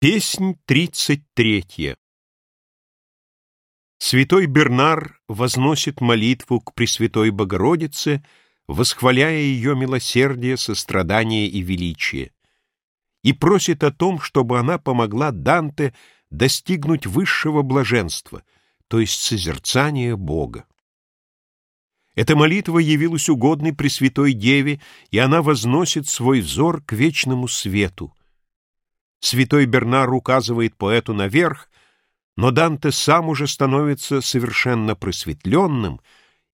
Песнь тридцать третья Святой Бернар возносит молитву к Пресвятой Богородице, восхваляя ее милосердие, сострадание и величие, и просит о том, чтобы она помогла Данте достигнуть высшего блаженства, то есть созерцания Бога. Эта молитва явилась угодной Пресвятой Деве, и она возносит свой взор к вечному свету, Святой Бернар указывает поэту наверх, но Данте сам уже становится совершенно просветленным,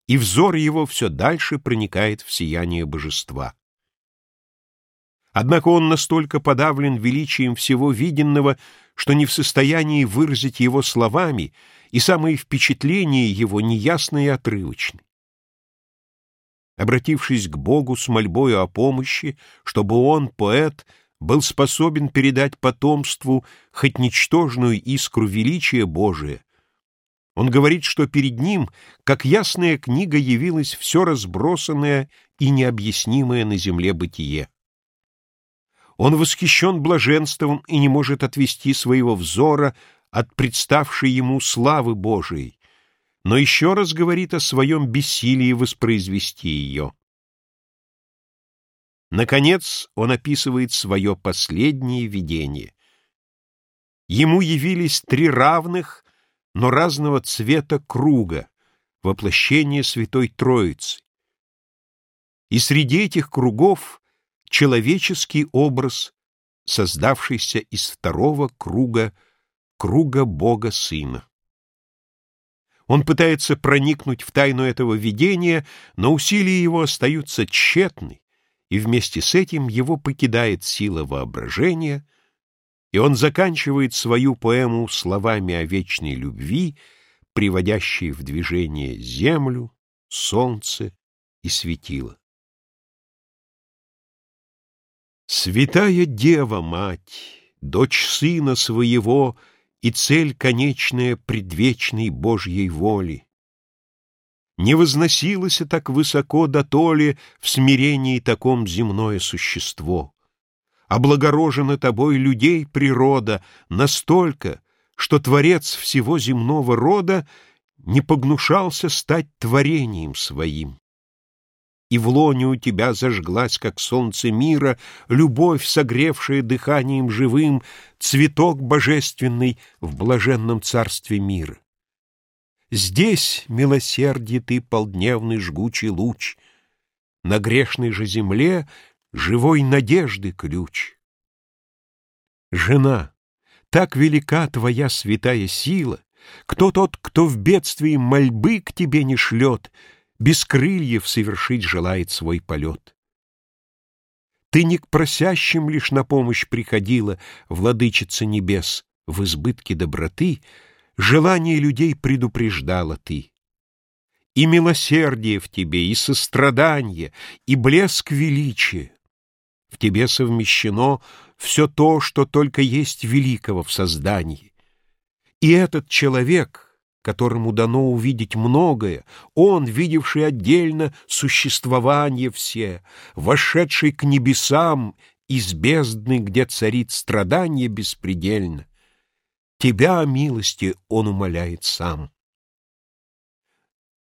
и взор его все дальше проникает в сияние божества. Однако он настолько подавлен величием всего виденного, что не в состоянии выразить его словами, и самые впечатления его неясны и отрывочны. Обратившись к Богу с мольбою о помощи, чтобы он, поэт, был способен передать потомству хоть ничтожную искру величия Божия, он говорит, что перед ним, как ясная книга, явилось все разбросанное и необъяснимое на земле бытие. Он восхищен блаженством и не может отвести своего взора от представшей ему славы Божией, но еще раз говорит о своем бессилии воспроизвести ее. Наконец, он описывает свое последнее видение. Ему явились три равных, но разного цвета круга, воплощение Святой Троицы. И среди этих кругов человеческий образ, создавшийся из второго круга, круга Бога Сына. Он пытается проникнуть в тайну этого видения, но усилия его остаются тщетны, и вместе с этим его покидает сила воображения, и он заканчивает свою поэму словами о вечной любви, приводящей в движение землю, солнце и светило. Святая Дева, Мать, дочь Сына Своего и цель конечная предвечной Божьей воли, не возносилось так высоко до толи в смирении таком земное существо. Облагорожена тобой людей природа настолько, что Творец всего земного рода не погнушался стать творением своим. И в лоне у тебя зажглась, как солнце мира, любовь, согревшая дыханием живым, цветок божественный в блаженном царстве мира. Здесь, милосердие ты, полдневный жгучий луч, На грешной же земле живой надежды ключ. Жена, так велика твоя святая сила, Кто тот, кто в бедствии мольбы к тебе не шлет, Без крыльев совершить желает свой полет. Ты не к просящим лишь на помощь приходила, Владычица небес, в избытке доброты — желание людей предупреждала ты. И милосердие в тебе, и сострадание, и блеск величия. В тебе совмещено все то, что только есть великого в создании. И этот человек, которому дано увидеть многое, он, видевший отдельно существование все, вошедший к небесам из бездны, где царит страдание беспредельно, Тебя о милости он умоляет сам.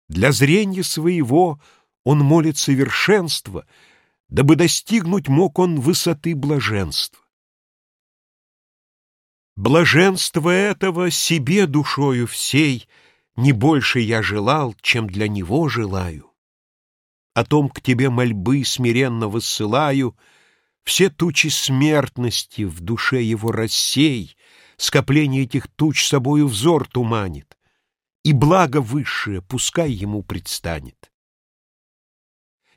Для зрения своего он молит совершенства, дабы достигнуть мог он высоты блаженства. Блаженство этого себе душою всей не больше я желал, чем для него желаю. О том к тебе мольбы смиренно высылаю, все тучи смертности в душе его рассей, скопление этих туч собою взор туманит, и благо высшее пускай ему предстанет.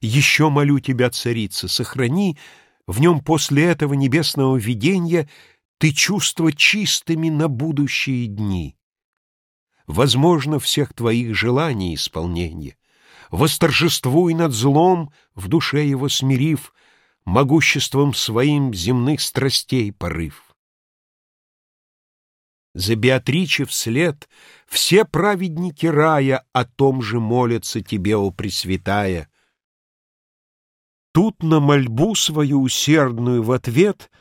Еще молю тебя, царица, сохрани в нем после этого небесного видения ты чувства чистыми на будущие дни. Возможно, всех твоих желаний исполнение. Восторжествуй над злом, в душе его смирив, могуществом своим земных страстей порыв. За Беатриче вслед все праведники рая о том же молятся тебе, о Пресвятая. Тут на мольбу свою усердную в ответ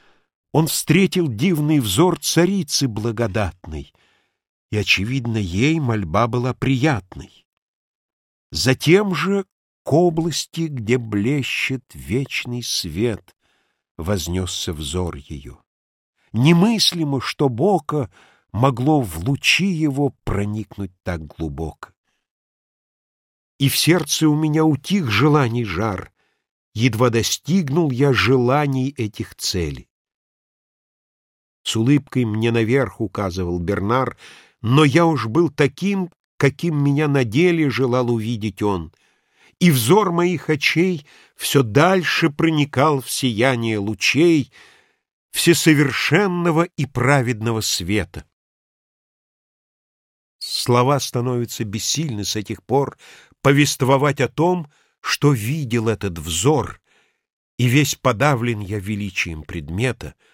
Он встретил дивный взор царицы благодатной, и, очевидно, ей мольба была приятной. Затем же к области, где блещет вечный свет, вознесся взор ее. Немыслимо, что бока могло в лучи его проникнуть так глубоко. И в сердце у меня утих желаний жар, едва достигнул я желаний этих целей. С улыбкой мне наверх указывал Бернар, но я уж был таким, каким меня на деле желал увидеть он, и взор моих очей все дальше проникал в сияние лучей всесовершенного и праведного света. Слова становятся бессильны с этих пор повествовать о том, что видел этот взор, и весь подавлен я величием предмета —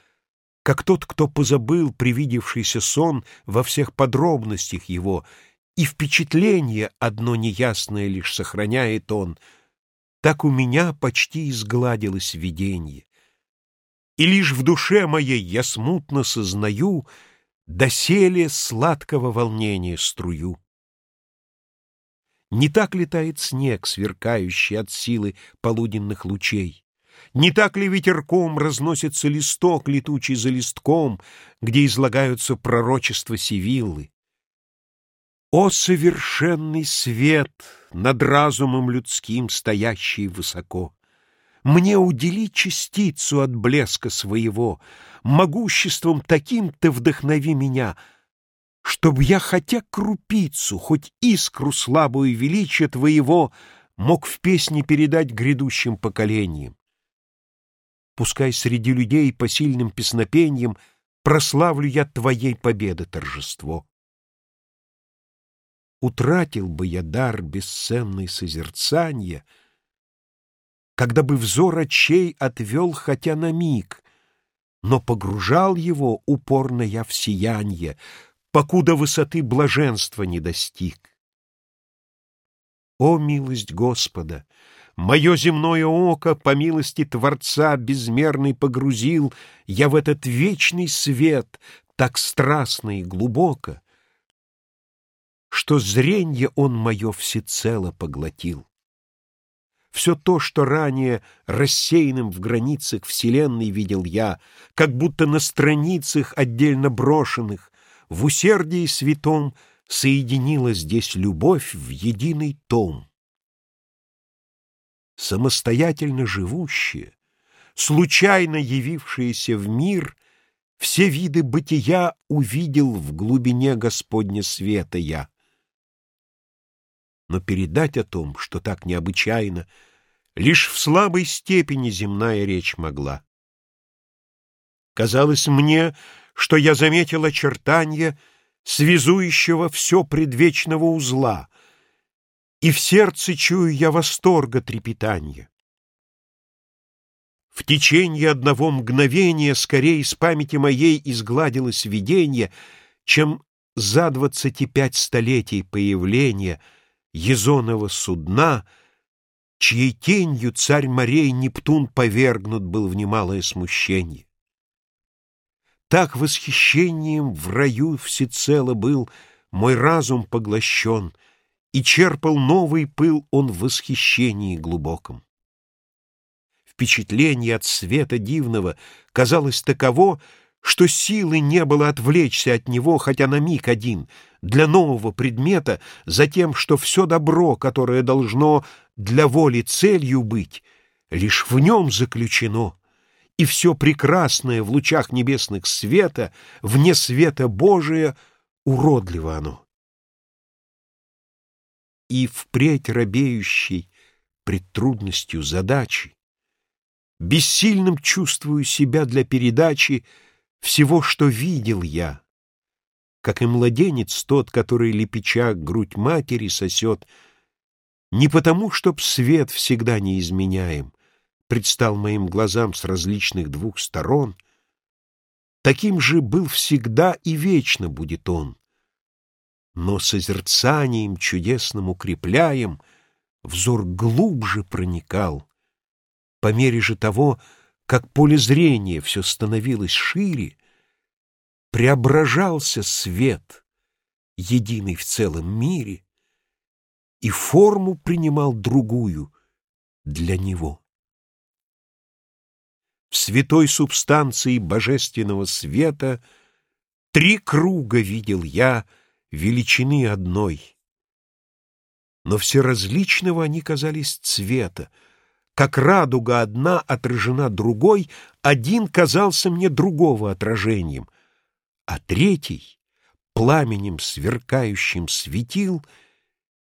как тот, кто позабыл привидевшийся сон во всех подробностях его, и впечатление одно неясное лишь сохраняет он, так у меня почти изгладилось видение. И лишь в душе моей я смутно сознаю доселе сладкого волнения струю. Не так летает снег, сверкающий от силы полуденных лучей. Не так ли ветерком разносится листок, летучий за листком, где излагаются пророчества Сивиллы? О, совершенный свет, над разумом людским стоящий высоко! Мне удели частицу от блеска своего, Могуществом таким ты вдохнови меня, Чтоб я хотя крупицу, хоть искру слабую величия твоего Мог в песне передать грядущим поколениям. Пускай среди людей по сильным песнопениям Прославлю я твоей победы торжество. Утратил бы я дар бесценный созерцания, Когда бы взор очей отвел хотя на миг, Но погружал его упорно я в сиянье, Покуда высоты блаженства не достиг. О, милость Господа! Мое земное око, по милости Творца, безмерный погрузил я в этот вечный свет, так страстно и глубоко, что зренье он мое всецело поглотил. Все то, что ранее рассеянным в границах Вселенной видел я, как будто на страницах отдельно брошенных, в усердии святом соединила здесь любовь в единый том самостоятельно живущее, случайно явившееся в мир, все виды бытия увидел в глубине Господня света я. Но передать о том, что так необычайно, лишь в слабой степени земная речь могла. Казалось мне, что я заметил очертания связующего все предвечного узла, и в сердце чую я восторга трепетанья. В течение одного мгновения скорее из памяти моей изгладилось видение, чем за двадцати пять столетий появления Езонова судна, чьей тенью царь морей Нептун повергнут был в немалое смущение. Так восхищением в раю всецело был мой разум поглощен — и черпал новый пыл он в восхищении глубоком. Впечатление от света дивного казалось таково, что силы не было отвлечься от него хотя на миг один, для нового предмета, за тем, что все добро, которое должно для воли целью быть, лишь в нем заключено, и все прекрасное в лучах небесных света, вне света Божия, уродливо оно. И впредь робеющий пред трудностью задачи, бессильным чувствую себя для передачи всего, что видел я, как и младенец тот, который лепеча грудь матери сосет, не потому, чтоб свет всегда неизменяем, предстал моим глазам с различных двух сторон, таким же был всегда и вечно будет он. Но созерцанием чудесным укрепляем, взор глубже проникал, по мере же того, как поле зрения все становилось шире, преображался свет, единый в целом мире, и форму принимал другую для него. В святой субстанции божественного света три круга видел я величины одной, но все различного они казались цвета, как радуга одна отражена другой, один казался мне другого отражением, а третий пламенем сверкающим светил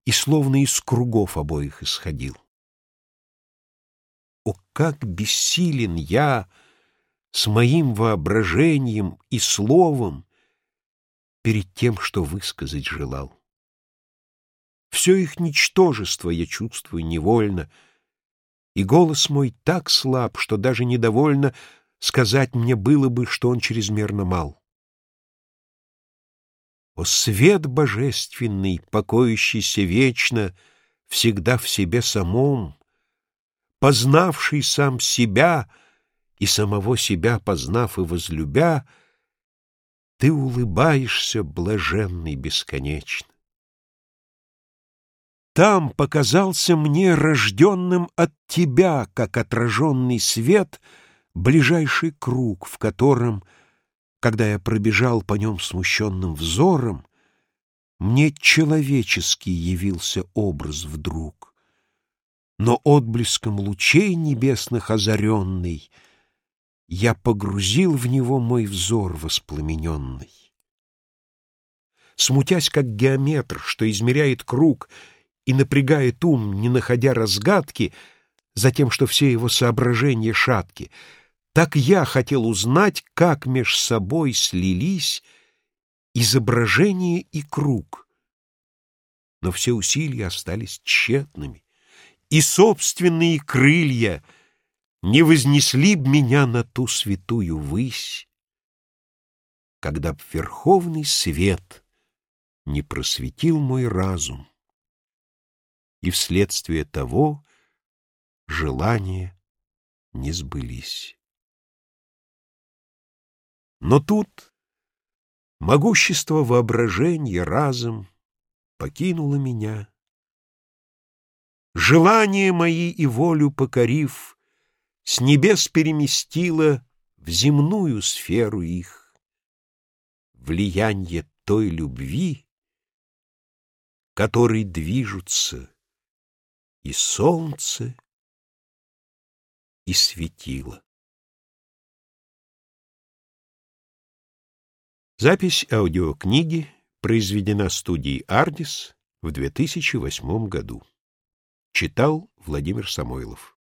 и словно из кругов обоих исходил. О, как бессилен я с моим воображением и словом перед тем, что высказать желал. Все их ничтожество я чувствую невольно, и голос мой так слаб, что даже недовольно сказать мне было бы, что он чрезмерно мал. О, свет божественный, покоящийся вечно, всегда в себе самом, познавший сам себя и самого себя познав и возлюбя, ты улыбаешься, блаженный бесконечно. Там показался мне рожденным от тебя, как отраженный свет, ближайший круг, в котором, когда я пробежал по нем смущенным взором, мне человеческий явился образ вдруг. Но отблеском лучей небесных озаренный я погрузил в него мой взор воспламененный. Смутясь, как геометр, что измеряет круг — и напрягает ум, не находя разгадки, за тем, что все его соображения шатки, так я хотел узнать, как меж собой слились изображение и круг. Но все усилия остались тщетными, и собственные крылья не вознесли б меня на ту святую высь, когда б верховный свет не просветил мой разум и вследствие того желания не сбылись. Но тут могущество воображения разом покинуло меня. Желания мои и волю покорив, с небес переместило в земную сферу их. Влияние той любви, которой движутся и солнце, и светило. Запись аудиокниги произведена студией «Ардис» в 2008 году. Читал Владимир Самойлов.